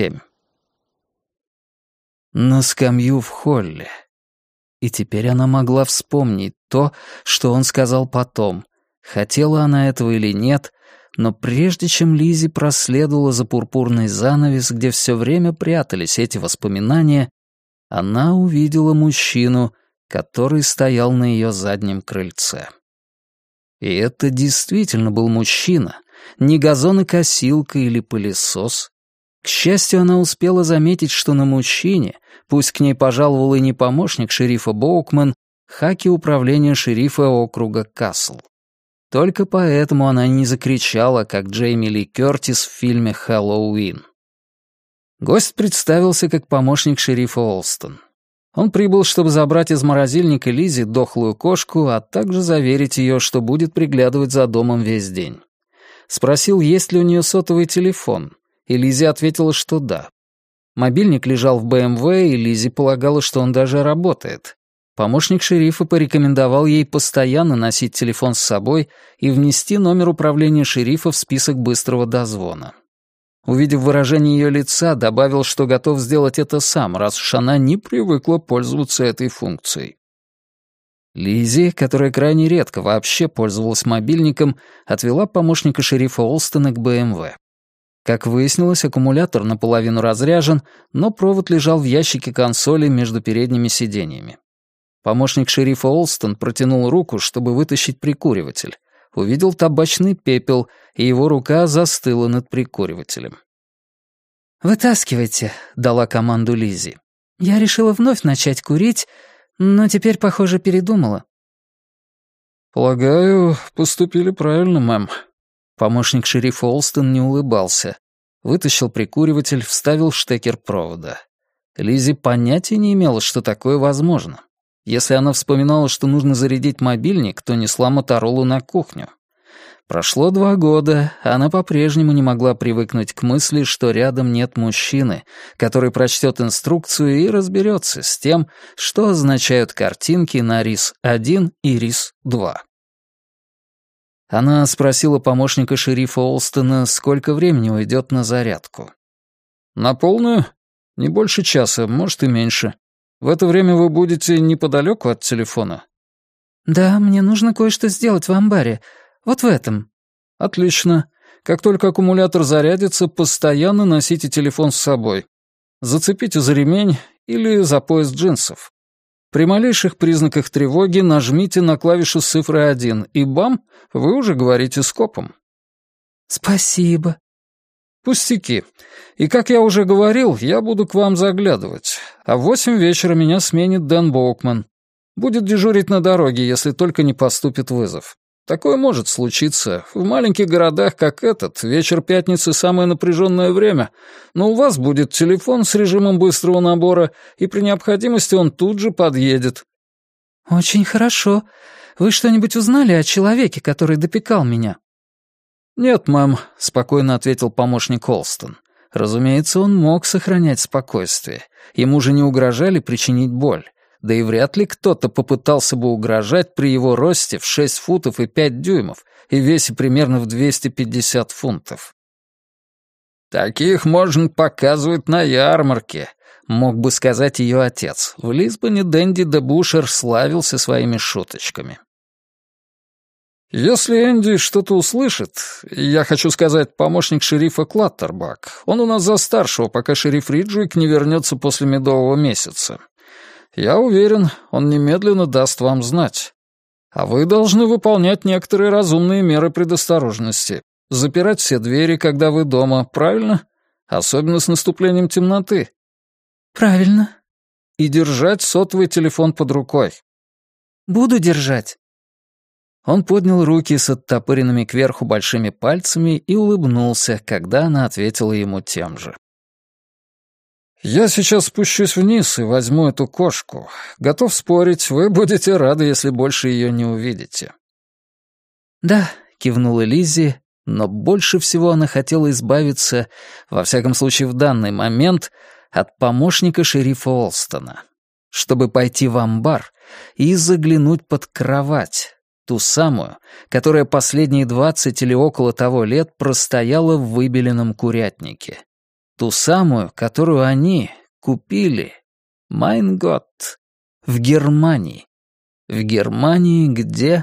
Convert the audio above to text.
семь. На скамью в холле. И теперь она могла вспомнить то, что он сказал потом. Хотела она этого или нет, но прежде чем Лизи проследовала за пурпурный занавес, где все время прятались эти воспоминания, она увидела мужчину, который стоял на ее заднем крыльце. И это действительно был мужчина, не газонокосилка или пылесос. К счастью, она успела заметить, что на мужчине, пусть к ней пожаловал и не помощник шерифа Боукман, хаки управления шерифа округа Касл. Только поэтому она не закричала, как Джейми Ли Кёртис в фильме «Хэллоуин». Гость представился как помощник шерифа Олстон. Он прибыл, чтобы забрать из морозильника Лизи дохлую кошку, а также заверить ее, что будет приглядывать за домом весь день. Спросил, есть ли у нее сотовый телефон, и Лизи ответила, что да. Мобильник лежал в БМВ, и Лизи полагала, что он даже работает. Помощник шерифа порекомендовал ей постоянно носить телефон с собой и внести номер управления шерифа в список быстрого дозвона. Увидев выражение ее лица, добавил, что готов сделать это сам, раз уж она не привыкла пользоваться этой функцией. Лизи, которая крайне редко вообще пользовалась мобильником, отвела помощника шерифа Олстона к БМВ. Как выяснилось, аккумулятор наполовину разряжен, но провод лежал в ящике консоли между передними сиденьями. Помощник шерифа Олстон протянул руку, чтобы вытащить прикуриватель увидел табачный пепел, и его рука застыла над прикуривателем. «Вытаскивайте», — дала команду Лизи. «Я решила вновь начать курить, но теперь, похоже, передумала». «Полагаю, поступили правильно, мэм». Помощник шерифа Олстон не улыбался. Вытащил прикуриватель, вставил штекер провода. Лизи понятия не имела, что такое возможно. Если она вспоминала, что нужно зарядить мобильник, то несла Моторолу на кухню. Прошло два года, она по-прежнему не могла привыкнуть к мысли, что рядом нет мужчины, который прочтет инструкцию и разберется с тем, что означают картинки на РИС-1 и РИС-2. Она спросила помощника шерифа Олстона, сколько времени уйдет на зарядку. «На полную? Не больше часа, может и меньше. В это время вы будете неподалеку от телефона?» «Да, мне нужно кое-что сделать в амбаре. Вот в этом». «Отлично. Как только аккумулятор зарядится, постоянно носите телефон с собой. Зацепите за ремень или за пояс джинсов. При малейших признаках тревоги нажмите на клавишу с цифрой 1, и бам, вы уже говорите с копом». «Спасибо», «Пустяки. И, как я уже говорил, я буду к вам заглядывать. А в восемь вечера меня сменит Дэн Боукман. Будет дежурить на дороге, если только не поступит вызов. Такое может случиться. В маленьких городах, как этот, вечер пятницы — самое напряженное время. Но у вас будет телефон с режимом быстрого набора, и при необходимости он тут же подъедет». «Очень хорошо. Вы что-нибудь узнали о человеке, который допекал меня?» «Нет, мэм», — спокойно ответил помощник Олстон. Разумеется, он мог сохранять спокойствие. Ему же не угрожали причинить боль. Да и вряд ли кто-то попытался бы угрожать при его росте в 6 футов и 5 дюймов и весе примерно в 250 фунтов. «Таких можно показывать на ярмарке», — мог бы сказать ее отец. В Лисбоне Дэнди де Бушер славился своими шуточками. «Если Энди что-то услышит, я хочу сказать, помощник шерифа Клаттербак, он у нас за старшего, пока шериф Риджуик не вернется после медового месяца. Я уверен, он немедленно даст вам знать. А вы должны выполнять некоторые разумные меры предосторожности. Запирать все двери, когда вы дома, правильно? Особенно с наступлением темноты». «Правильно». «И держать сотовый телефон под рукой». «Буду держать». Он поднял руки с оттопыренными кверху большими пальцами и улыбнулся, когда она ответила ему тем же. «Я сейчас спущусь вниз и возьму эту кошку. Готов спорить, вы будете рады, если больше ее не увидите». «Да», — кивнула Лиззи, но больше всего она хотела избавиться, во всяком случае в данный момент, от помощника шерифа Олстона, чтобы пойти в амбар и заглянуть под кровать, Ту самую, которая последние двадцать или около того лет простояла в выбеленном курятнике. Ту самую, которую они купили. Майн год. В Германии. В Германии, где...